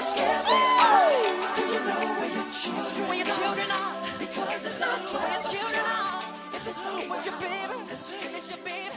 scared. Do you know where your children are? Because it's not your children? If it's your baby, it's your baby.